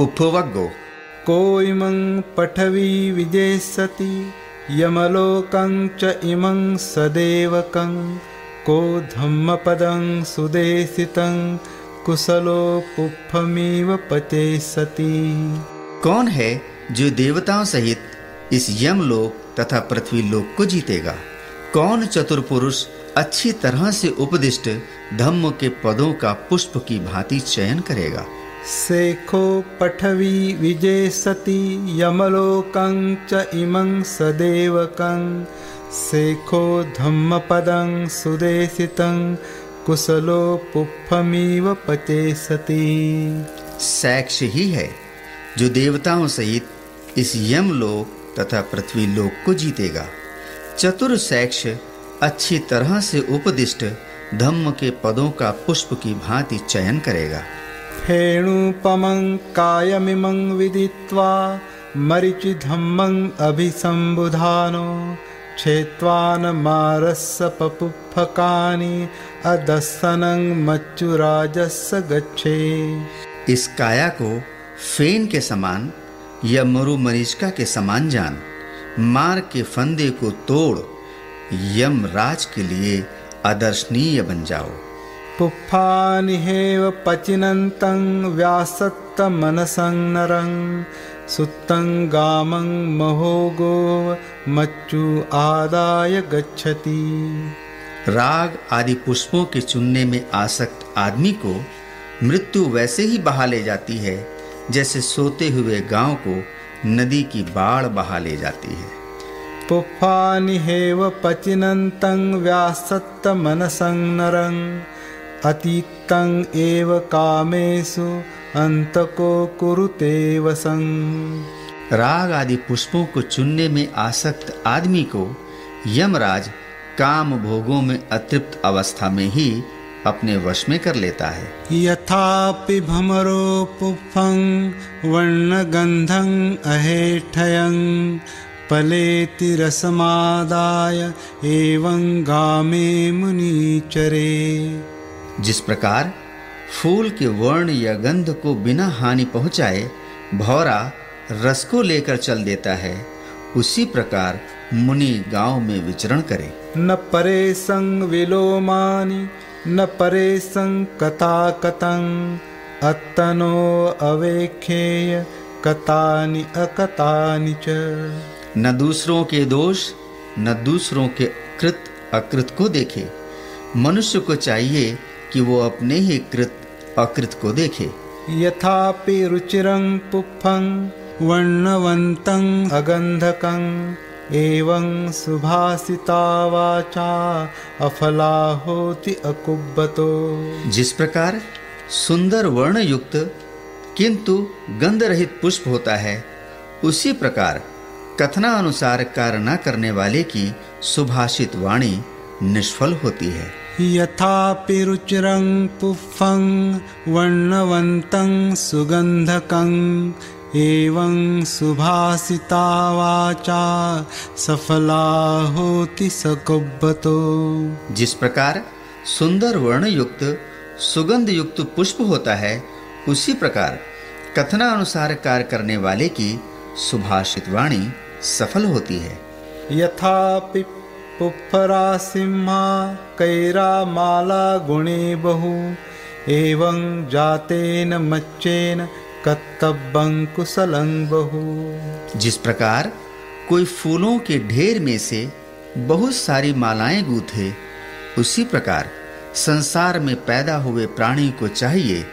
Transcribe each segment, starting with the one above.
पुप्पवग्गो कोइमं पठवी विजेसति यमलोकं च इमं सदेवकं। को धम्मपदं सुदेशितं कुशलो पुप्फमीव पचे सती कौन है जो देवताओं सहित इस यमलोक तथा पृथ्वी लोक को जीतेगा? कौन चतुर पुरुष अच्छी तरह से उपदिष्ट धम्म के पदों का पुष्प की भांति चयन करेगा? सेखो पठवी विजय सती यमलोकं इमं सदेवकं। सेखो धम्मपदं सुदेशितं, कुशलो पुष्पमीव पचे सती। सैक्ष ही है, जो देवताओं सहित इस यमलोक तथा पृथ्वी लोक को जीतेगा। चतुर सैक्ष अच्छी तरह से उपदिष्ट धम्म के पदों का पुष्प की भांति चयन करेगा। फेणुपमं कायमिमं विदित्वा मरिचिधम्मं अभिसम्बुधानो क्षेत्वान मारस्स पपुफकानि, अदस्सनं मच्चुराजस्स गच्छे। इस काया को फेन के समान या मरु मरीचिका के समान जान, मार के फंदे को तोड़, यमराज के लिए आदर्शनीय बन जाओ। पुफ्फानिहेव पचिनन्तं व्यासत्तमनसं नरं सुत्तं गामं महोगो मच्चु आदाय गच्छति। राग आदि पुष्पों के चुनने में आसक्त आदमी को मृत्यु वैसे ही बहा ले जाती है जैसे सोते हुए गाँव को नदी की बाढ़ बहा ले जाती है। पुफ्फानिहेव पचिनन्तं व्यासत्तमनसं नरं अतीतं एव कामेषु अंतको कुरुते वसं राग आदि पुष्पों को चुनने में आसक्त आदमी को यमराज काम भोगों में अतृप्त अवस्था में ही अपने वश में कर लेता है। यथापि भमरो पुफं वर्णगन्धं अहेठयं पलेति रसमादाय एवं गामे मुनीचरे। जिस प्रकार फूल के वर्ण या गंध को बिना हानि पहुँचाए भौरा रस को लेकर चल देता है उसी प्रकार मुनि गाँव में विचरण करे। न परे संग विलोमानि न परे संग कथा कतं अत्तनो अवेखेय कतानि अकतानि च। न दूसरों के दोष न दूसरों के कृत अकृत को देखे। मनुष्य को चाहिए कि वो अपने ही कृत अकृत को देखे। यथापि रुचिरं पुफ्फं वर्णवन्तं अगन्धकं एवं सुभाषिता वाचा अफला होति अकुब्बतो। जिस प्रकार सुंदर वर्ण युक्त किंतु गंध रहित पुष्प होता है उसी प्रकार कथना अनुसार कार्य न करने वाले की सुभाषित वाणी निष्फल होती है। यथापि रुचिरं पुफ्फं वर्णवन्तं सुगन्धकं एवं सुभाषिता वाचा सफला होति सकुब्बतो। जिस प्रकार सुंदर वर्ण युक्त सुगंध युक्त पुष्प होता है उसी प्रकार कथना अनुसार कार्य करने वाले की सुभाषित वाणी सफल होती है। यथापि पुप्फरा सिंहा कैरा माला गुणे बहु। एवं जातेन मच्चेन कत्तब्बं कुशलं बहु। जिस प्रकार कोई फूलों के ढेर में से बहुत सारी मालाएँ गूथे उसी प्रकार संसार में पैदा हुए प्राणी को चाहिए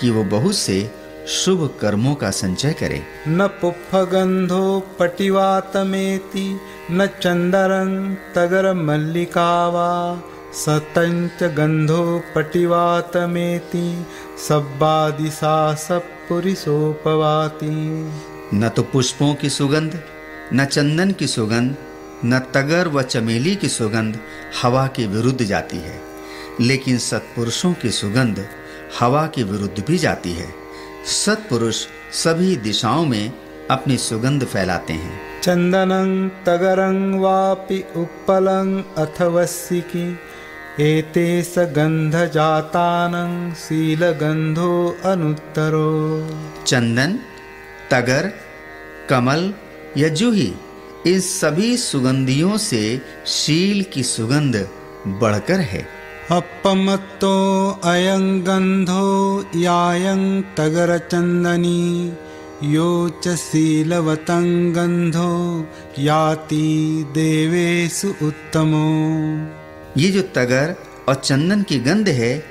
कि वो बहुत से शुभ कर्मों का संचय करे। न पुप्फगन्धो पटिवातमेति न चन्दरं तगर मल्लिका वा सतञ्च गन्धो पटिवातमेति सब्बादिशा सपुरिसोपवाति न तो पुष्पों की सुगंध, न चंदन की सुगंध, न तगर व चमेली की सुगंध हवा के विरुद्ध जाती है। लेकिन सत्पुरुषों की सुगंध हवा के विरुद्ध भी जाती है। सत्पुरुष सभी दिशाओं में अपनी सुगंध फैलाते हैं। चन्दनं तगरं वापि उत्पलं अथ वस्सिकी। एते सगन्धजातानं शीलगन्धो अनुत्तरो। चंदन तगर कमल या जूही इन सभी सुगंधियों से शील की सुगंध बढ़कर है। अपमत्तो अयं गन्धो यायं तगरचन्दनी यो च शीलवतं गन्धो याति देवेषु उत्तमो। ये जो तगर और चंदन की गंध है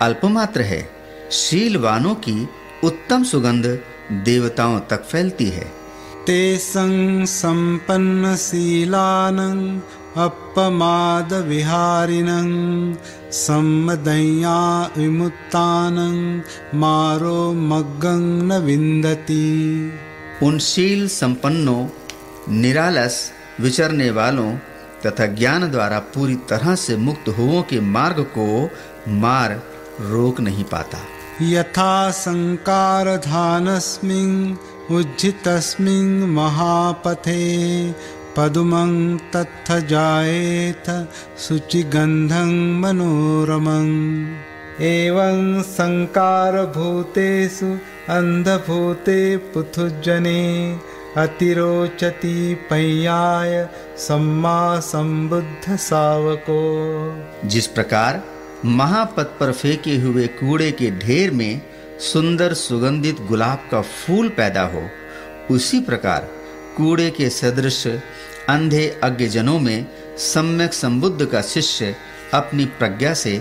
अल्पमात्र है। शीलवानों की उत्तम सुगंध देवताओं तक फैलती है। ते संपन्न सम्पन्नशीलानम् अपमादविहारिणं सम्मदय्या विमुक्तानं मारो मग्गं न विन्दति। उन शील संपन्नों निरालस विचरने वालों तथा ज्ञान द्वारा पूरी तरह से मुक्त हुओं के मार्ग को मार रोक नहीं पाता। यथा सङ्कारधानस्मिन् उज्झितस्मिन् महापथे पदुमं तत्थ जायेत शुचिगन्धं मनोरमम्। एवं सङ्कारभूतेषु अन्धभूते पृथुजने अतिरोचति पय्याय सम्मा संबुद्ध सावको। जिस प्रकार महापथ पर फेंके हुए कूड़े के ढेर में सुंदर सुगंधित गुलाब का फूल पैदा हो, उसी प्रकार कूड़े के सदृश अंधे अज्ञजनों में सम्यक संबुद्ध का शिष्य अपनी प्रज्ञा से